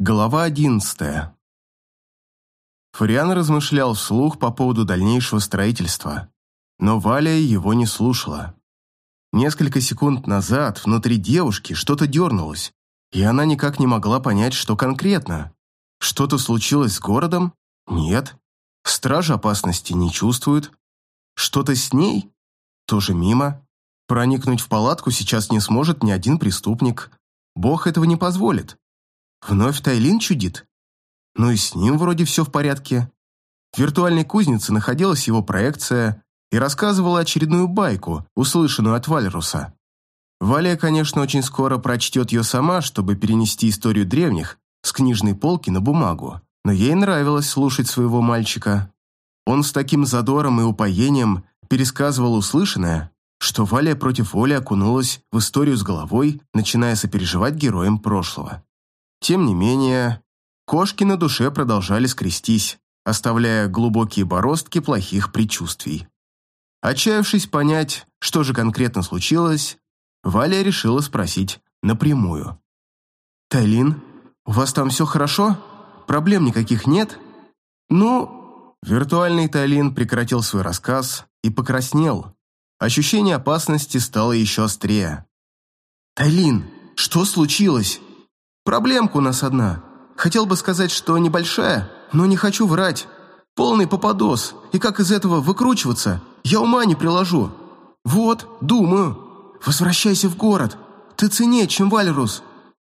Глава одиннадцатая. Фариан размышлял вслух по поводу дальнейшего строительства, но Валя его не слушала. Несколько секунд назад внутри девушки что-то дернулось, и она никак не могла понять, что конкретно. Что-то случилось с городом? Нет. Стражи опасности не чувствуют. Что-то с ней? Тоже мимо. Проникнуть в палатку сейчас не сможет ни один преступник. Бог этого не позволит. Вновь Тайлин чудит? Ну и с ним вроде все в порядке. В виртуальной кузнице находилась его проекция и рассказывала очередную байку, услышанную от Вальруса. Валя, конечно, очень скоро прочтет ее сама, чтобы перенести историю древних с книжной полки на бумагу, но ей нравилось слушать своего мальчика. Он с таким задором и упоением пересказывал услышанное, что Валя против воли окунулась в историю с головой, начиная сопереживать героям прошлого. Тем не менее, кошки на душе продолжали скрестись, оставляя глубокие бороздки плохих предчувствий. Отчаявшись понять, что же конкретно случилось, Валя решила спросить напрямую. «Тайлин, у вас там все хорошо? Проблем никаких нет?» «Ну...» Виртуальный Тайлин прекратил свой рассказ и покраснел. Ощущение опасности стало еще острее. «Тайлин, что случилось?» Проблемка у нас одна. Хотел бы сказать, что небольшая, но не хочу врать. Полный попадос, и как из этого выкручиваться, я ума не приложу. Вот, думаю. Возвращайся в город. Ты ценнее, чем Вальрус,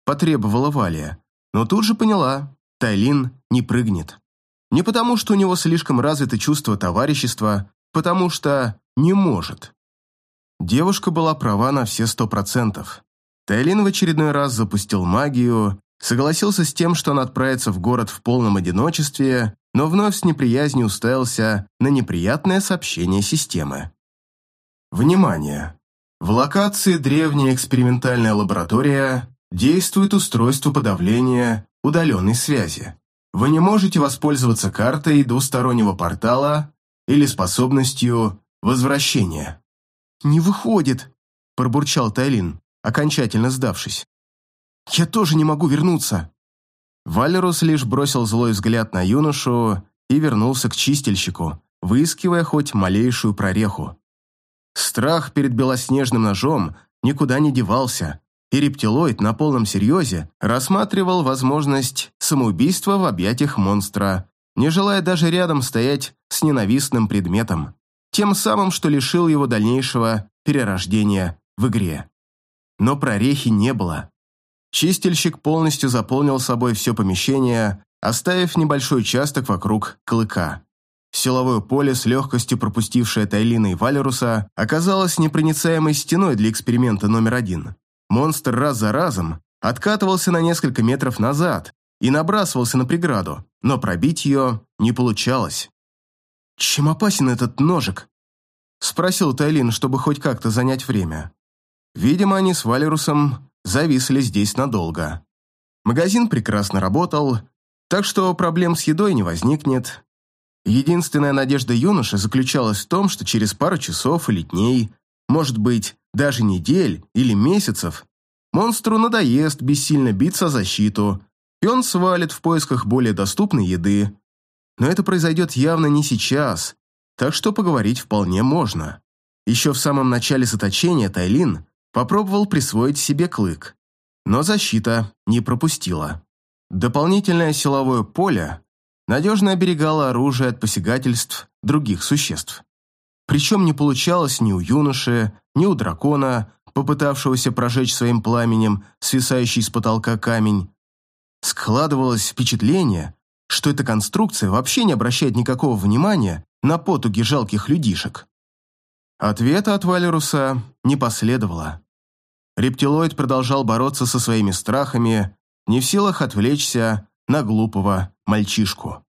потребовала Валия. Но тут же поняла, Тайлин не прыгнет. Не потому, что у него слишком развито чувство товарищества, потому что не может. Девушка была права на все сто процентов. Тайлин в очередной раз запустил магию, согласился с тем, что он отправится в город в полном одиночестве, но вновь с неприязнью уставился на неприятное сообщение системы. Внимание! В локации древняя экспериментальная лаборатория действует устройство подавления удаленной связи. Вы не можете воспользоваться картой двустороннего портала или способностью возвращения. «Не выходит», – пробурчал Тайлин окончательно сдавшись. «Я тоже не могу вернуться!» Валерус лишь бросил злой взгляд на юношу и вернулся к чистильщику, выискивая хоть малейшую прореху. Страх перед белоснежным ножом никуда не девался, и рептилоид на полном серьезе рассматривал возможность самоубийства в объятиях монстра, не желая даже рядом стоять с ненавистным предметом, тем самым, что лишил его дальнейшего перерождения в игре но прорехи не было. Чистильщик полностью заполнил собой все помещение, оставив небольшой участок вокруг клыка. Силовое поле, с легкостью пропустившее Тайлина и Валеруса, оказалось непроницаемой стеной для эксперимента номер один. Монстр раз за разом откатывался на несколько метров назад и набрасывался на преграду, но пробить ее не получалось. «Чем опасен этот ножик?» – спросил Тайлин, чтобы хоть как-то занять время. Видимо, они с Валерусом зависли здесь надолго. Магазин прекрасно работал, так что проблем с едой не возникнет. Единственная надежда юноши заключалась в том, что через пару часов или дней, может быть, даже недель или месяцев, монстру надоест бессильно биться о защиту, и он свалит в поисках более доступной еды. Но это произойдет явно не сейчас, так что поговорить вполне можно. Еще в самом начале заточения Тайлин Попробовал присвоить себе клык, но защита не пропустила. Дополнительное силовое поле надежно оберегало оружие от посягательств других существ. Причем не получалось ни у юноши, ни у дракона, попытавшегося прожечь своим пламенем свисающий с потолка камень. Складывалось впечатление, что эта конструкция вообще не обращает никакого внимания на потуги жалких людишек. Ответа от Валеруса не последовало. Рептилоид продолжал бороться со своими страхами, не в силах отвлечься на глупого мальчишку.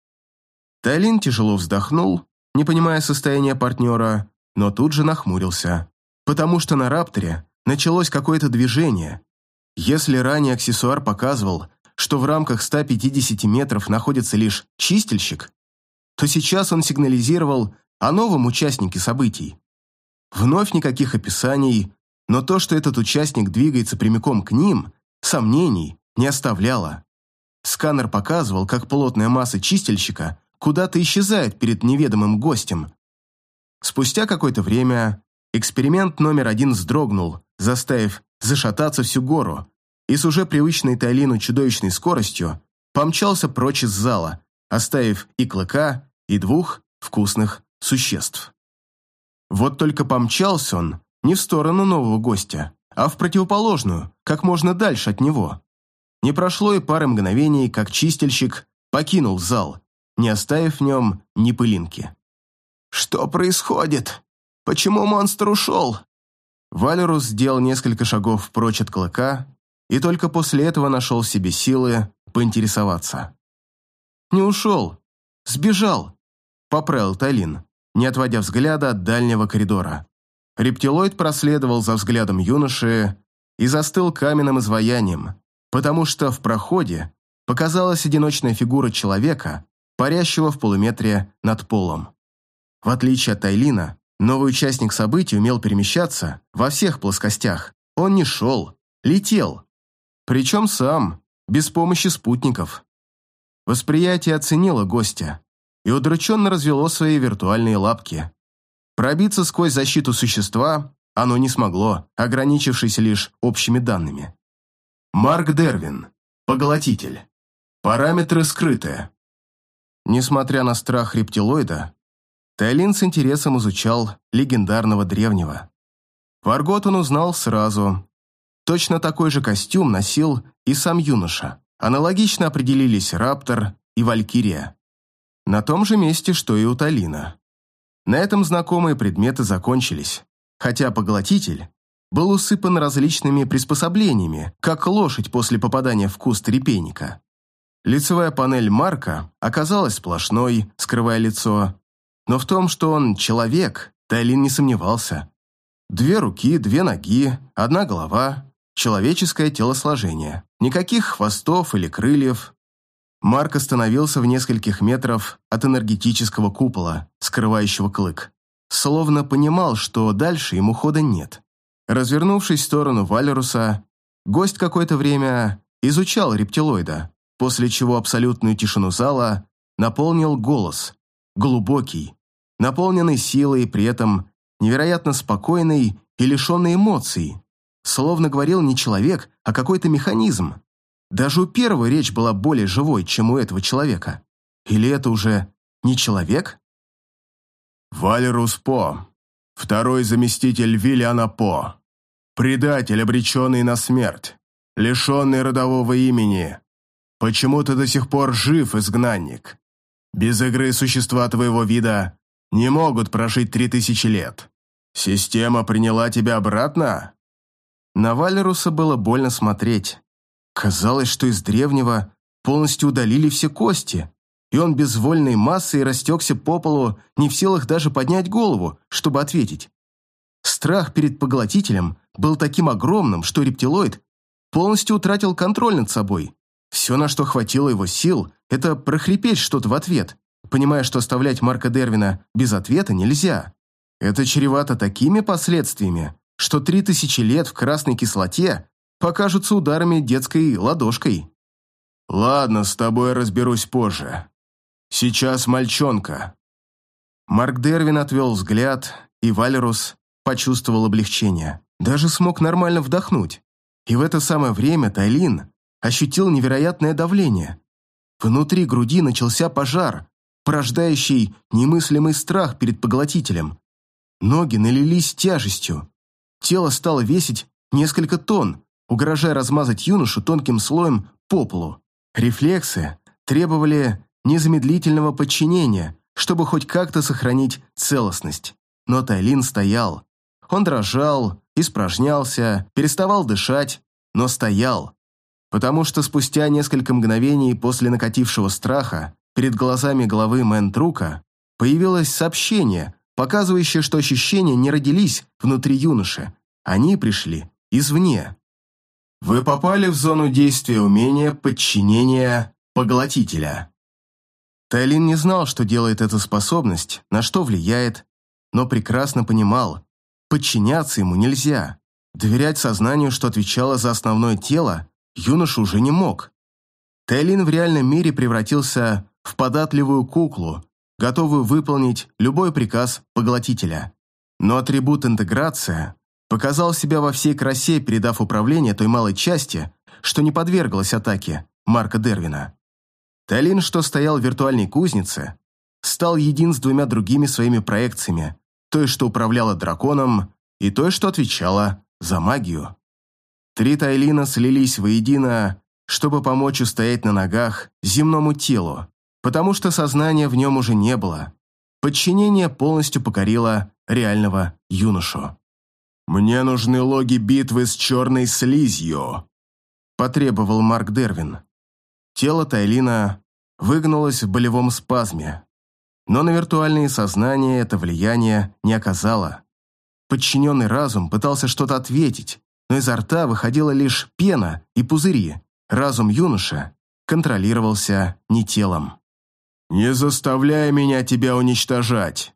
Тайлин тяжело вздохнул, не понимая состояния партнера, но тут же нахмурился, потому что на Рапторе началось какое-то движение. Если ранее аксессуар показывал, что в рамках 150 метров находится лишь чистильщик, то сейчас он сигнализировал о новом участнике событий. Вновь никаких описаний, но то, что этот участник двигается прямиком к ним, сомнений не оставляло. Сканер показывал, как плотная масса чистильщика куда-то исчезает перед неведомым гостем. Спустя какое-то время эксперимент номер один вздрогнул, заставив зашататься всю гору, и с уже привычной Тайлину чудовищной скоростью помчался прочь из зала, оставив и клыка, и двух вкусных существ. Вот только помчался он не в сторону нового гостя, а в противоположную, как можно дальше от него. Не прошло и пары мгновений, как чистильщик покинул зал, не оставив в нем ни пылинки. «Что происходит? Почему монстр ушел?» Валерус сделал несколько шагов прочь от клыка и только после этого нашел себе силы поинтересоваться. «Не ушел. Сбежал», — поправил Талин, не отводя взгляда от дальнего коридора. Рептилоид проследовал за взглядом юноши и застыл каменным изваянием, потому что в проходе показалась одиночная фигура человека, парящего в полуметре над полом. В отличие от Тайлина, новый участник событий умел перемещаться во всех плоскостях. Он не шел, летел. Причем сам, без помощи спутников. Восприятие оценило гостя и удрученно развело свои виртуальные лапки. Пробиться сквозь защиту существа оно не смогло, ограничившись лишь общими данными. Марк Дервин. Поглотитель. Параметры скрыты. Несмотря на страх рептилоида, Тайлин с интересом изучал легендарного древнего. Варгот он узнал сразу. Точно такой же костюм носил и сам юноша. Аналогично определились Раптор и Валькирия. На том же месте, что и у Талина. На этом знакомые предметы закончились, хотя поглотитель был усыпан различными приспособлениями, как лошадь после попадания в куст репейника. Лицевая панель Марка оказалась сплошной, скрывая лицо, но в том, что он человек, Тайлин не сомневался. Две руки, две ноги, одна голова, человеческое телосложение. Никаких хвостов или крыльев. Марк остановился в нескольких метров от энергетического купола, скрывающего клык. Словно понимал, что дальше ему хода нет. Развернувшись в сторону Валеруса, гость какое-то время изучал рептилоида, после чего абсолютную тишину зала наполнил голос, глубокий, наполненный силой при этом невероятно спокойный и лишенный эмоций, словно говорил не человек, а какой-то механизм. Даже у первого речь была более живой, чем у этого человека. Или это уже не человек? Валерус По, второй заместитель Виллиана По, предатель, обреченный на смерть, лишенный родового имени. Почему ты до сих пор жив, изгнанник? Без игры существа твоего вида не могут прожить три тысячи лет. Система приняла тебя обратно? На Валеруса было больно смотреть. Казалось, что из древнего полностью удалили все кости, и он безвольной массой растекся по полу, не в силах даже поднять голову, чтобы ответить. Страх перед поглотителем был таким огромным, что рептилоид полностью утратил контроль над собой. Все, на что хватило его сил, это прохрипеть что-то в ответ, понимая, что оставлять Марка Дервина без ответа нельзя. Это чревато такими последствиями, что три тысячи лет в красной кислоте покажутся ударами детской ладошкой. «Ладно, с тобой разберусь позже. Сейчас мальчонка». Марк Дервин отвел взгляд, и Валерус почувствовал облегчение. Даже смог нормально вдохнуть. И в это самое время Тайлин ощутил невероятное давление. Внутри груди начался пожар, порождающий немыслимый страх перед поглотителем. Ноги налились тяжестью. Тело стало весить несколько тонн, угрожая размазать юношу тонким слоем по полу. Рефлексы требовали незамедлительного подчинения, чтобы хоть как-то сохранить целостность. Но Тайлин стоял. Он дрожал, испражнялся, переставал дышать, но стоял. Потому что спустя несколько мгновений после накатившего страха перед глазами головы Мэнтрука появилось сообщение, показывающее, что ощущения не родились внутри юноши, они пришли извне. Вы попали в зону действия умения подчинения поглотителя. Тайлин не знал, что делает эта способность, на что влияет, но прекрасно понимал, подчиняться ему нельзя. Доверять сознанию, что отвечало за основное тело, юноша уже не мог. Тейлин в реальном мире превратился в податливую куклу, готовую выполнить любой приказ поглотителя. Но атрибут интеграция показал себя во всей красе, передав управление той малой части, что не подверглась атаке Марка Дервина. Талин, что стоял в виртуальной кузнице, стал един с двумя другими своими проекциями, той, что управляла драконом, и той, что отвечала за магию. Три Тайлина слились воедино, чтобы помочь устоять на ногах земному телу, потому что сознания в нем уже не было. Подчинение полностью покорило реального юношу. «Мне нужны логи битвы с черной слизью», – потребовал Марк Дервин. Тело Тайлина выгнулось в болевом спазме, но на виртуальные сознания это влияние не оказало. Подчиненный разум пытался что-то ответить, но изо рта выходила лишь пена и пузыри. Разум юноши контролировался не телом. «Не заставляй меня тебя уничтожать!»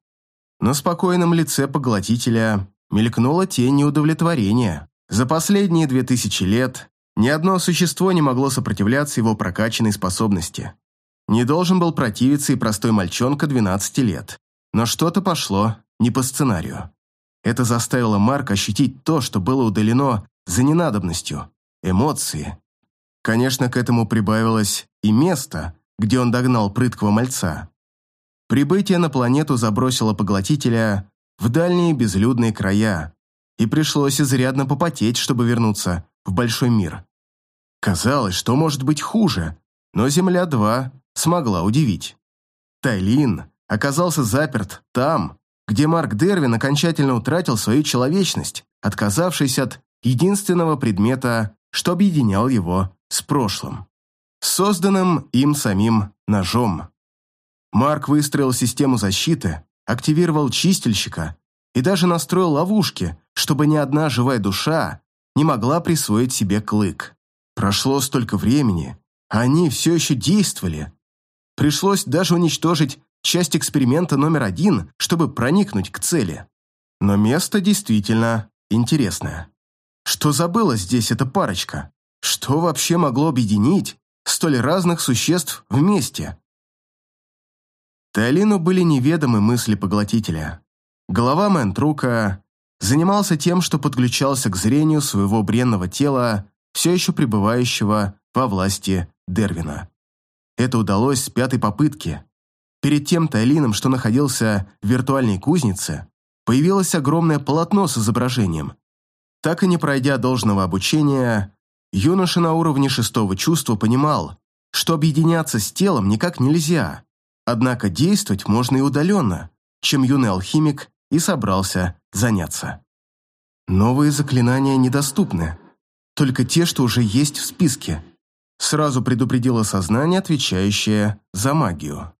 На спокойном лице поглотителя мелькнула тень неудовлетворения. За последние две тысячи лет ни одно существо не могло сопротивляться его прокачанной способности. Не должен был противиться и простой мальчонка 12 лет. Но что-то пошло не по сценарию. Это заставило Марка ощутить то, что было удалено за ненадобностью – эмоции. Конечно, к этому прибавилось и место, где он догнал прыткого мальца. Прибытие на планету забросило поглотителя в дальние безлюдные края, и пришлось изрядно попотеть, чтобы вернуться в большой мир. Казалось, что может быть хуже, но Земля-2 смогла удивить. Тайлин оказался заперт там, где Марк Дервин окончательно утратил свою человечность, отказавшись от единственного предмета, что объединял его с прошлым, созданным им самим ножом. Марк выстроил систему защиты, активировал чистильщика и даже настроил ловушки, чтобы ни одна живая душа не могла присвоить себе клык. Прошло столько времени, а они все еще действовали, Пришлось даже уничтожить часть эксперимента номер один, чтобы проникнуть к цели. Но место действительно интересное. Что забыла здесь эта парочка? Что вообще могло объединить столь разных существ вместе? Теолину были неведомы мысли поглотителя. Голова Мэнтрука занимался тем, что подключался к зрению своего бренного тела, все еще пребывающего во власти Дервина. Это удалось с пятой попытки. Перед тем Тайлином, что находился в виртуальной кузнице, появилось огромное полотно с изображением. Так и не пройдя должного обучения, юноша на уровне шестого чувства понимал, что объединяться с телом никак нельзя, однако действовать можно и удаленно, чем юный алхимик и собрался заняться. Новые заклинания недоступны, только те, что уже есть в списке – Сразу предупредило сознание, отвечающее за магию.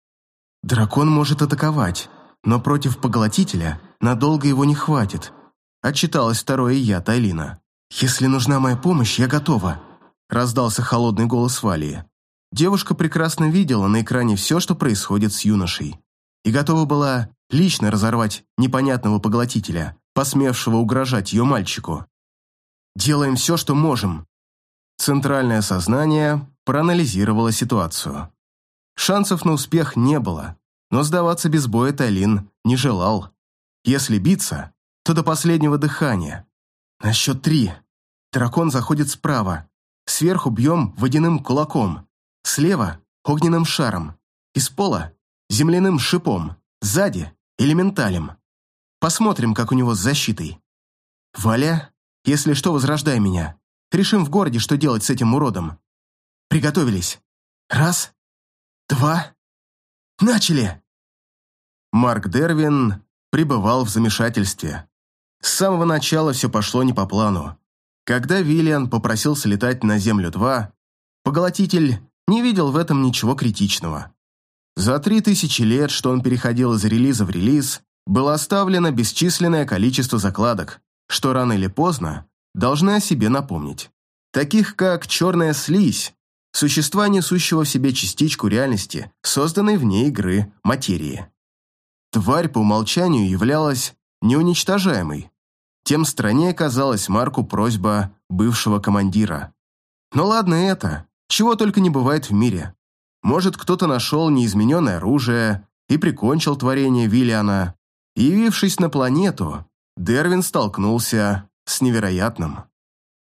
Дракон может атаковать, но против поглотителя надолго его не хватит. Отчиталось второе я, Тайлина. «Если нужна моя помощь, я готова», – раздался холодный голос Валии. Девушка прекрасно видела на экране все, что происходит с юношей, и готова была лично разорвать непонятного поглотителя, посмевшего угрожать ее мальчику. «Делаем все, что можем», Центральное сознание проанализировало ситуацию. Шансов на успех не было, но сдаваться без боя Тайлин не желал. Если биться, то до последнего дыхания. На счет три. Дракон заходит справа. Сверху бьем водяным кулаком. Слева – огненным шаром. Из пола – земляным шипом. Сзади – элементалем. Посмотрим, как у него с защитой. Валя, если что, возрождай меня. Решим в городе, что делать с этим уродом. Приготовились. Раз, два, начали!» Марк Дервин пребывал в замешательстве. С самого начала все пошло не по плану. Когда Виллиан попросился летать на Землю-2, поглотитель не видел в этом ничего критичного. За три тысячи лет, что он переходил из релиза в релиз, было оставлено бесчисленное количество закладок, что рано или поздно должны о себе напомнить. Таких как черная слизь, существа, несущего в себе частичку реальности, созданной вне игры материи. Тварь по умолчанию являлась неуничтожаемой. Тем страннее казалась Марку просьба бывшего командира. Но ладно это, Чего только не бывает в мире. Может, кто-то нашел неизмененное оружие и прикончил творение Виллиана. Явившись на планету, Дервин столкнулся с невероятным.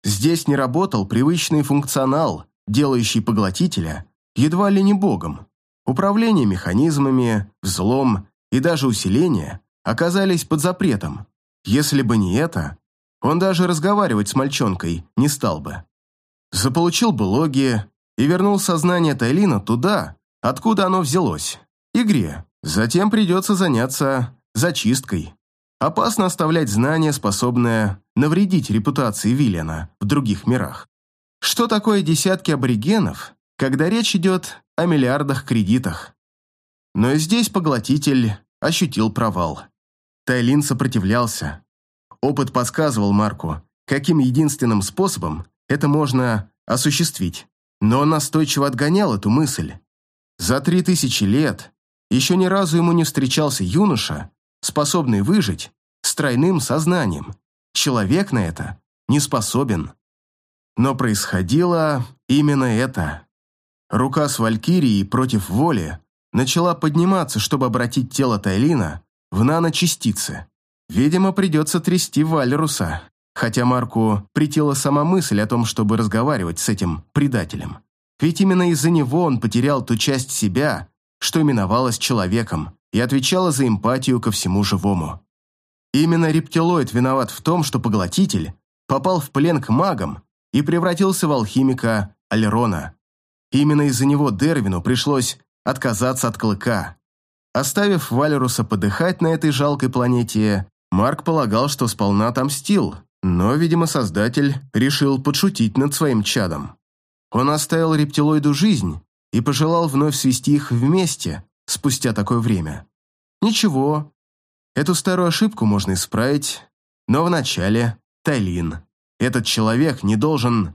Здесь не работал привычный функционал, делающий поглотителя едва ли не богом. Управление механизмами, взлом и даже усиление оказались под запретом. Если бы не это, он даже разговаривать с мальчонкой не стал бы. Заполучил бы логи и вернул сознание Тайлина туда, откуда оно взялось, игре. Затем придется заняться зачисткой. Опасно оставлять знания, способные навредить репутации Виллиана в других мирах. Что такое десятки аборигенов, когда речь идет о миллиардах кредитах? Но и здесь поглотитель ощутил провал. Тайлин сопротивлялся. Опыт подсказывал Марку, каким единственным способом это можно осуществить. Но он настойчиво отгонял эту мысль. За три тысячи лет еще ни разу ему не встречался юноша, способный выжить с тройным сознанием. Человек на это не способен. Но происходило именно это. Рука с Валькирией против воли начала подниматься, чтобы обратить тело Тайлина в наночастицы. Видимо, придется трясти Валеруса, хотя Марку притила сама мысль о том, чтобы разговаривать с этим предателем. Ведь именно из-за него он потерял ту часть себя, что именовалась человеком, и отвечала за эмпатию ко всему живому. Именно рептилоид виноват в том, что поглотитель попал в плен к магам и превратился в алхимика Алерона. Именно из-за него Дервину пришлось отказаться от клыка. Оставив Валеруса подыхать на этой жалкой планете, Марк полагал, что сполна отомстил, но, видимо, Создатель решил подшутить над своим чадом. Он оставил рептилоиду жизнь и пожелал вновь свести их вместе спустя такое время. Ничего, эту старую ошибку можно исправить, но вначале Тайлин. Этот человек не должен...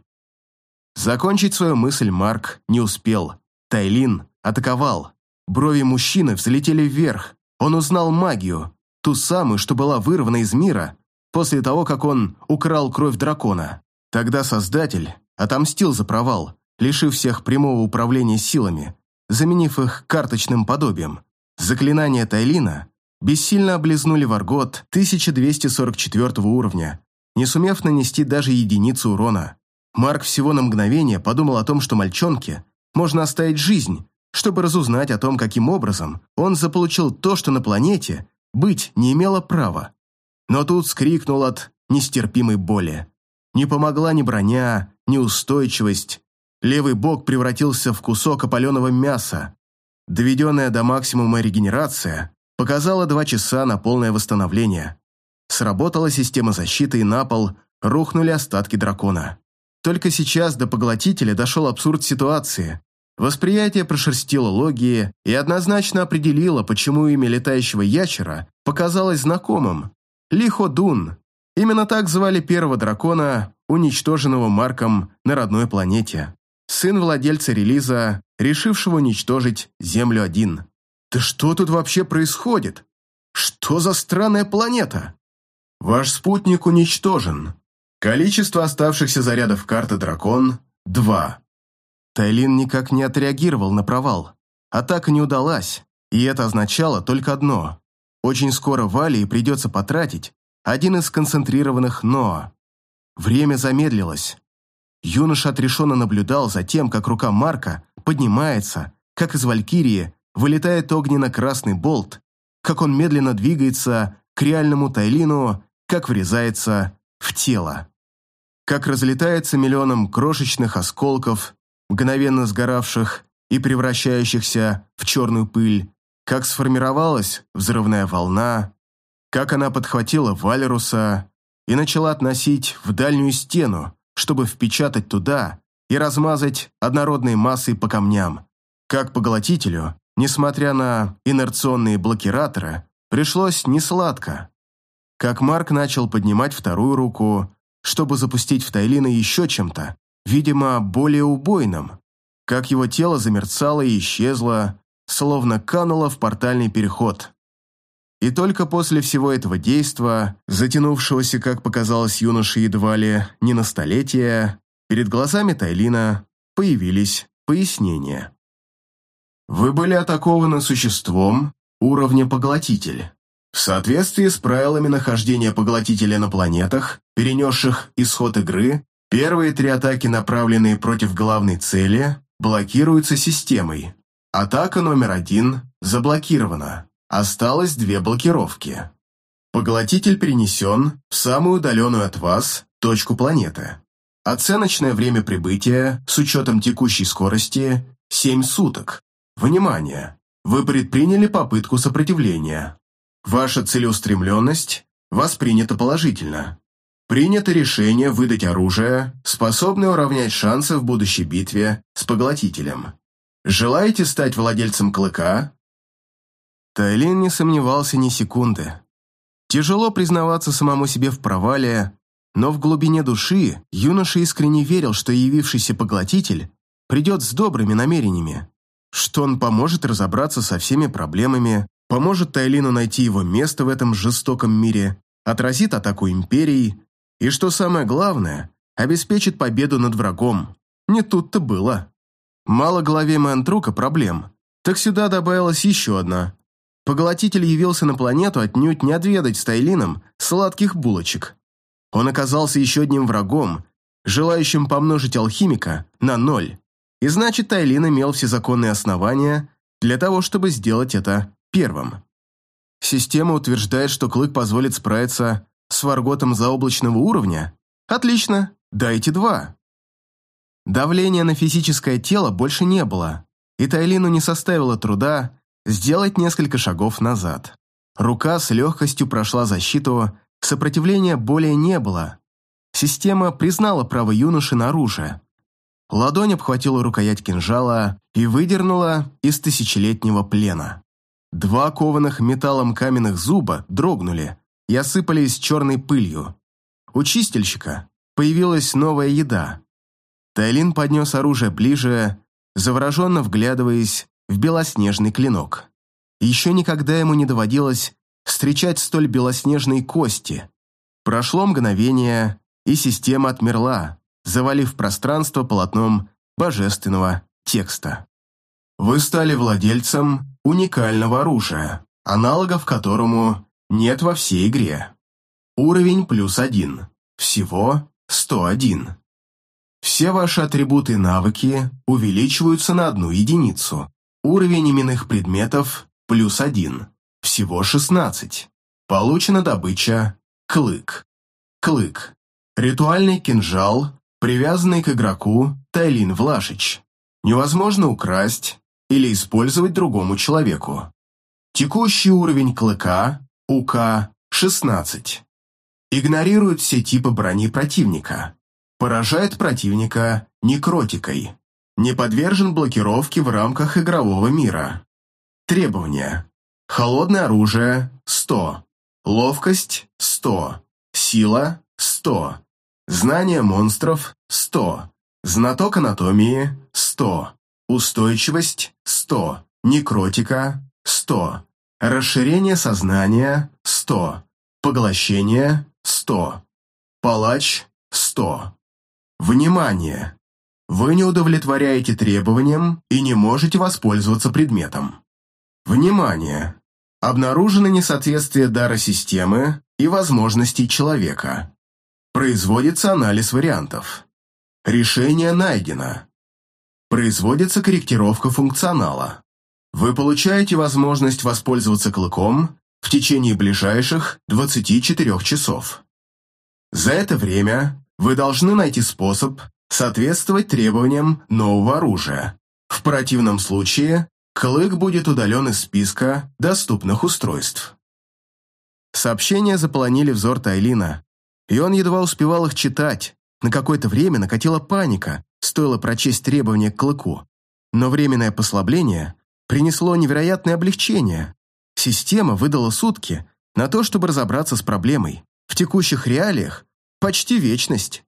Закончить свою мысль Марк не успел. Тайлин атаковал. Брови мужчины взлетели вверх. Он узнал магию, ту самую, что была вырвана из мира после того, как он украл кровь дракона. Тогда Создатель отомстил за провал, лишив всех прямого управления силами, заменив их карточным подобием. Заклинания Тайлина бессильно облизнули Варгот 1244 уровня, не сумев нанести даже единицу урона. Марк всего на мгновение подумал о том, что мальчонке можно оставить жизнь, чтобы разузнать о том, каким образом он заполучил то, что на планете быть не имело права. Но тут скрикнул от нестерпимой боли. Не помогла ни броня, ни устойчивость. Левый бок превратился в кусок опаленного мяса. Доведенная до максимума регенерация показала два часа на полное восстановление. Сработала система защиты, и на пол рухнули остатки дракона. Только сейчас до поглотителя дошел абсурд ситуации. Восприятие прошерстило логии и однозначно определило, почему имя летающего ящера показалось знакомым. Лихо Дун. Именно так звали первого дракона, уничтоженного Марком на родной планете. Сын владельца релиза, решившего уничтожить Землю-1. «Да что тут вообще происходит? Что за странная планета?» «Ваш спутник уничтожен. Количество оставшихся зарядов карты «Дракон» – два. Тайлин никак не отреагировал на провал. Атака не удалась, и это означало только одно. Очень скоро Валии придется потратить один из концентрированных «Ноа». Время замедлилось. Юноша отрешенно наблюдал за тем, как рука Марка поднимается, как из Валькирии вылетает огненно-красный болт, как он медленно двигается к реальному Тайлину, как врезается в тело. Как разлетается миллионом крошечных осколков мгновенно сгоравших и превращающихся в черную пыль, как сформировалась взрывная волна, как она подхватила Валеруса и начала относить в дальнюю стену, чтобы впечатать туда и размазать однородной массой по камням, как поглотителю, несмотря на инерционные блокираторы, пришлось несладко. Как Марк начал поднимать вторую руку, чтобы запустить в Тайлина еще чем-то, видимо, более убойным, как его тело замерцало и исчезло, словно кануло в портальный переход. И только после всего этого действа, затянувшегося, как показалось юноше едва ли, не на столетие, перед глазами Тайлина появились пояснения. Вы были атакованы существом уровня поглотитель. В соответствии с правилами нахождения поглотителя на планетах, перенесших исход игры, первые три атаки, направленные против главной цели, блокируются системой. Атака номер один заблокирована. Осталось две блокировки. Поглотитель перенесен в самую удаленную от вас точку планеты. Оценочное время прибытия с учетом текущей скорости – 7 суток. Внимание! Вы предприняли попытку сопротивления. Ваша целеустремленность воспринята положительно. Принято решение выдать оружие, способное уравнять шансы в будущей битве с поглотителем. Желаете стать владельцем клыка? Тайлин не сомневался ни секунды. Тяжело признаваться самому себе в провале, но в глубине души юноша искренне верил, что явившийся поглотитель придет с добрыми намерениями, что он поможет разобраться со всеми проблемами, поможет Тайлину найти его место в этом жестоком мире, отразит атаку Империи и, что самое главное, обеспечит победу над врагом. Не тут-то было. Мало главе Мантрука проблем, так сюда добавилась еще одна. Поглотитель явился на планету отнюдь не отведать с Тайлином сладких булочек. Он оказался еще одним врагом, желающим помножить алхимика на ноль. И значит, Тайлин имел все законные основания для того, чтобы сделать это первым. Система утверждает, что клык позволит справиться с варготом заоблачного уровня. Отлично, дайте два. Давления на физическое тело больше не было, и Тайлину не составило труда сделать несколько шагов назад. Рука с легкостью прошла защиту, сопротивления более не было. Система признала право юноши на оружие. Ладонь обхватила рукоять кинжала и выдернула из тысячелетнего плена. Два кованых металлом каменных зуба дрогнули и осыпались черной пылью. У чистильщика появилась новая еда. Тайлин поднес оружие ближе, завороженно вглядываясь в белоснежный клинок. Еще никогда ему не доводилось встречать столь белоснежные кости. Прошло мгновение, и система отмерла, завалив пространство полотном божественного текста. Вы стали владельцем уникального оружия, аналогов которому нет во всей игре. Уровень плюс один. Всего 101. Все ваши атрибуты и навыки увеличиваются на одну единицу. Уровень именных предметов плюс один. Всего 16. Получена добыча Клык. Клык. Ритуальный кинжал, привязанный к игроку Тайлин Влашич. Невозможно украсть или использовать другому человеку. Текущий уровень клыка УК 16. Игнорирует все типы брони противника. Поражает противника некротикой не подвержен блокировке в рамках игрового мира. Требования. Холодное оружие – 100. Ловкость – 100. Сила – 100. Знание монстров – 100. Знаток анатомии – 100. Устойчивость – 100. Некротика – 100. Расширение сознания – 100. Поглощение – 100. Палач – 100. Внимание! Вы не удовлетворяете требованиям и не можете воспользоваться предметом. Внимание! Обнаружено несоответствие дара системы и возможностей человека. Производится анализ вариантов. Решение найдено. Производится корректировка функционала. Вы получаете возможность воспользоваться клыком в течение ближайших 24 часов. За это время вы должны найти способ соответствовать требованиям нового оружия. В противном случае клык будет удален из списка доступных устройств. Сообщения заполонили взор Тайлина, и он едва успевал их читать. На какое-то время накатила паника, стоило прочесть требования к клыку. Но временное послабление принесло невероятное облегчение. Система выдала сутки на то, чтобы разобраться с проблемой. В текущих реалиях почти вечность.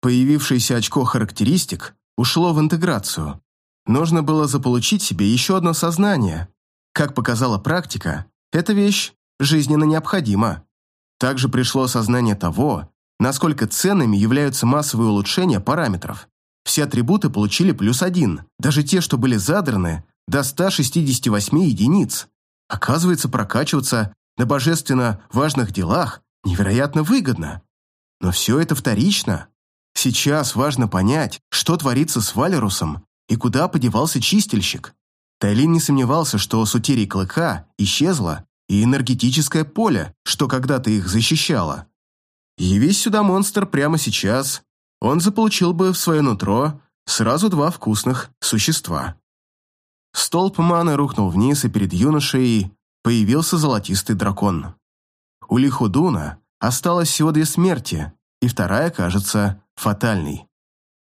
Появившееся очко характеристик ушло в интеграцию. Нужно было заполучить себе еще одно сознание. Как показала практика, эта вещь жизненно необходима. Также пришло осознание того, насколько ценными являются массовые улучшения параметров. Все атрибуты получили плюс один, даже те, что были задраны, до 168 единиц. Оказывается, прокачиваться на божественно важных делах невероятно выгодно. Но все это вторично. Сейчас важно понять, что творится с Валерусом и куда подевался чистильщик. Тайлин не сомневался, что с утерей клыка исчезло и энергетическое поле, что когда-то их защищало. Явись сюда монстр прямо сейчас, он заполучил бы в свое нутро сразу два вкусных существа. Столб маны рухнул вниз, и перед юношей появился золотистый дракон. У Лихудуна осталось всего две смерти, и вторая, кажется, фатальной.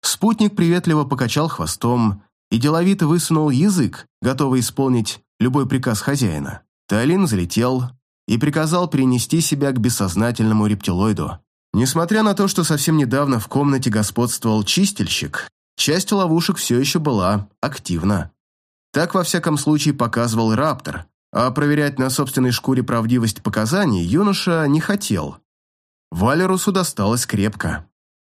Спутник приветливо покачал хвостом и деловито высунул язык, готовый исполнить любой приказ хозяина. Тайлин залетел и приказал перенести себя к бессознательному рептилоиду. Несмотря на то, что совсем недавно в комнате господствовал чистильщик, часть ловушек все еще была активна. Так, во всяком случае, показывал Раптор, а проверять на собственной шкуре правдивость показаний юноша не хотел. Валерусу досталось крепко.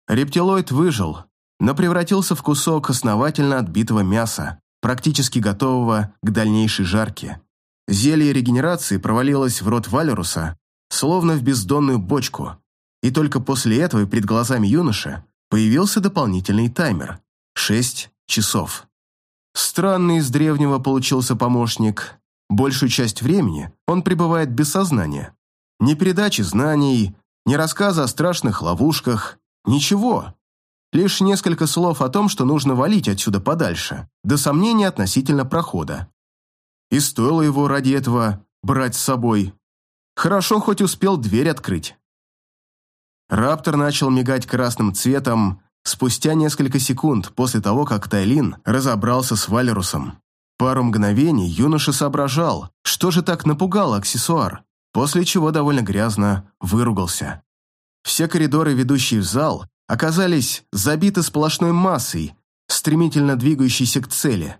Рептилоид выжил, но превратился в кусок основательно отбитого мяса, практически готового к дальнейшей жарке. Зелье регенерации провалилось в рот Валеруса, словно в бездонную бочку, и только после этого перед глазами юноши появился дополнительный таймер – 6 часов. Странный из древнего получился помощник. Большую часть времени он пребывает без сознания. Ни передачи знаний, ни рассказа о страшных ловушках, ничего. Лишь несколько слов о том, что нужно валить отсюда подальше, до сомнения относительно прохода. И стоило его ради этого брать с собой. Хорошо, хоть успел дверь открыть. Раптор начал мигать красным цветом спустя несколько секунд после того, как Тайлин разобрался с Валерусом. Пару мгновений юноша соображал, что же так напугало аксессуар, после чего довольно грязно выругался. Все коридоры, ведущие в зал, оказались забиты сплошной массой, стремительно двигающейся к цели.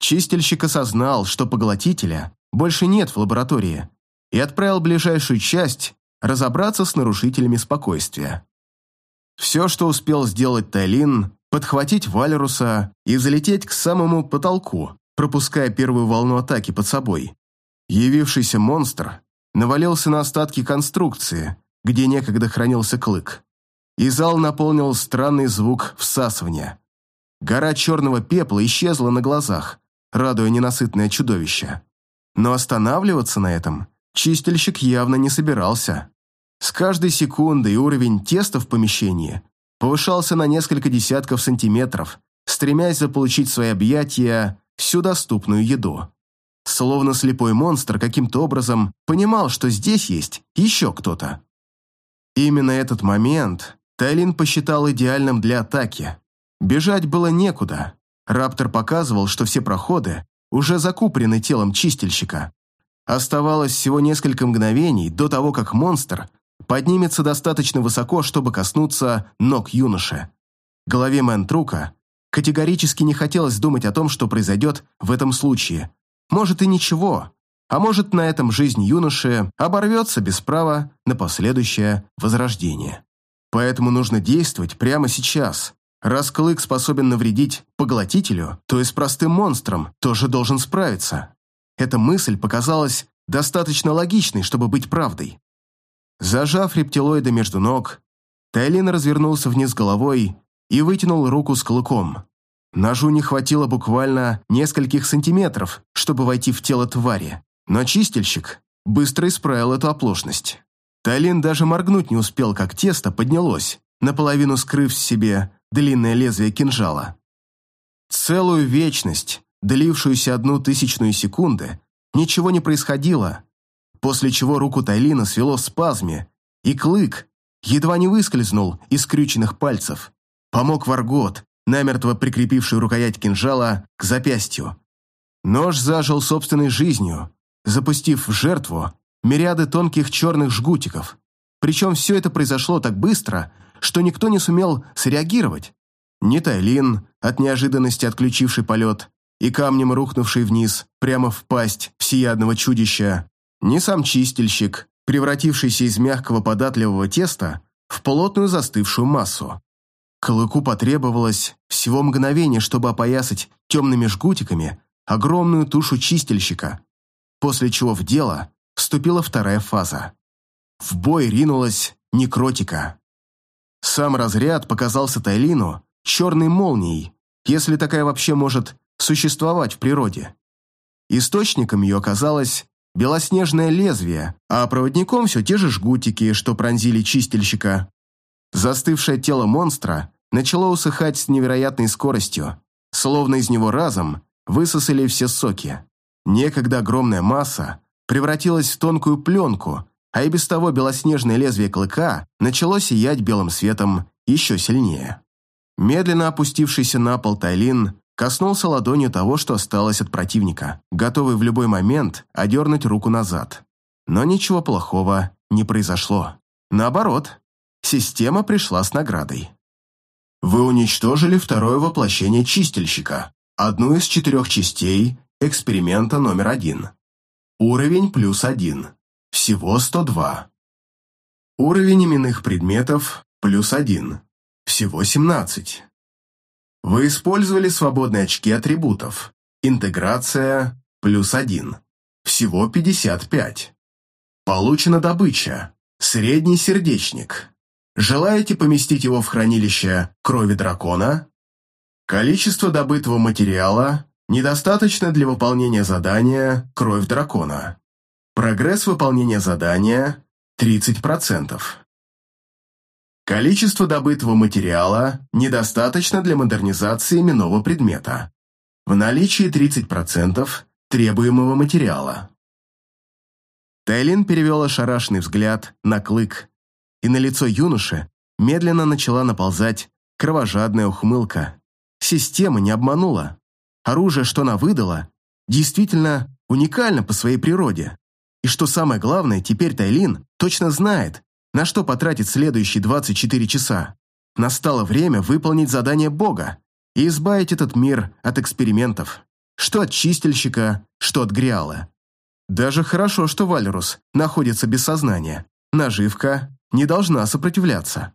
Чистильщик осознал, что поглотителя больше нет в лаборатории, и отправил ближайшую часть разобраться с нарушителями спокойствия. Все, что успел сделать Тайлин, подхватить Валеруса и залететь к самому потолку, пропуская первую волну атаки под собой. Явившийся монстр навалился на остатки конструкции, где некогда хранился клык, и зал наполнил странный звук всасывания. Гора черного пепла исчезла на глазах, радуя ненасытное чудовище. Но останавливаться на этом чистильщик явно не собирался. С каждой секундой уровень теста в помещении повышался на несколько десятков сантиметров, стремясь заполучить свои объятия всю доступную еду. Словно слепой монстр каким-то образом понимал, что здесь есть еще кто-то. Именно этот момент Тайлин посчитал идеальным для атаки. Бежать было некуда. Раптор показывал, что все проходы уже закупорены телом чистильщика. Оставалось всего несколько мгновений до того, как монстр поднимется достаточно высоко, чтобы коснуться ног юноши. Голове Мэнтрука категорически не хотелось думать о том, что произойдет в этом случае. Может и ничего, а может на этом жизнь юноши оборвется без права на последующее возрождение. Поэтому нужно действовать прямо сейчас. Раз клык способен навредить поглотителю, то и с простым монстром тоже должен справиться. Эта мысль показалась достаточно логичной, чтобы быть правдой. Зажав рептилоида между ног, Тайлин развернулся вниз головой и вытянул руку с клыком. Ножу не хватило буквально нескольких сантиметров, чтобы войти в тело твари, но чистильщик быстро исправил эту оплошность. Тайлин даже моргнуть не успел, как тесто поднялось, наполовину скрыв в себе длинное лезвие кинжала. Целую вечность, длившуюся одну тысячную секунды, ничего не происходило, после чего руку Тайлина свело в спазме, и клык едва не выскользнул из скрюченных пальцев. Помог Варгот, намертво прикрепивший рукоять кинжала к запястью. Нож зажил собственной жизнью, запустив в жертву мириады тонких черных жгутиков. Причем все это произошло так быстро, что никто не сумел среагировать. Ни Тайлин, от неожиданности отключивший полет, и камнем рухнувший вниз, прямо в пасть всеядного чудища, ни сам чистильщик, превратившийся из мягкого податливого теста в плотную застывшую массу. Клыку потребовалось всего мгновение, чтобы опоясать темными жгутиками огромную тушу чистильщика, после чего в дело вступила вторая фаза. В бой ринулась некротика. Сам разряд показался Тайлину черной молнией, если такая вообще может существовать в природе. Источником ее оказалось белоснежное лезвие, а проводником все те же жгутики, что пронзили чистильщика. Застывшее тело монстра начало усыхать с невероятной скоростью, словно из него разом высосали все соки. Некогда огромная масса превратилась в тонкую пленку, а и без того белоснежное лезвие клыка начало сиять белым светом еще сильнее. Медленно опустившийся на пол Тайлин коснулся ладонью того, что осталось от противника, готовый в любой момент одернуть руку назад. Но ничего плохого не произошло. Наоборот, система пришла с наградой. Вы уничтожили второе воплощение чистильщика, одну из четырех частей эксперимента номер один. Уровень плюс один. Всего 102. Уровень именных предметов плюс один. Всего 17. Вы использовали свободные очки атрибутов. Интеграция плюс 1. Всего 55. Получена добыча. Средний сердечник. Желаете поместить его в хранилище крови дракона? Количество добытого материала недостаточно для выполнения задания «Кровь дракона». Прогресс выполнения задания 30%. Количество добытого материала недостаточно для модернизации именного предмета. В наличии 30% требуемого материала. Тайлин перевел ошарашенный взгляд на клык, и на лицо юноши медленно начала наползать кровожадная ухмылка. Система не обманула. Оружие, что она выдала, действительно уникально по своей природе. И что самое главное, теперь Тайлин точно знает, на что потратить следующие 24 часа? Настало время выполнить задание Бога и избавить этот мир от экспериментов. Что от чистильщика, что от Гриала. Даже хорошо, что Валерус находится без сознания. Наживка не должна сопротивляться.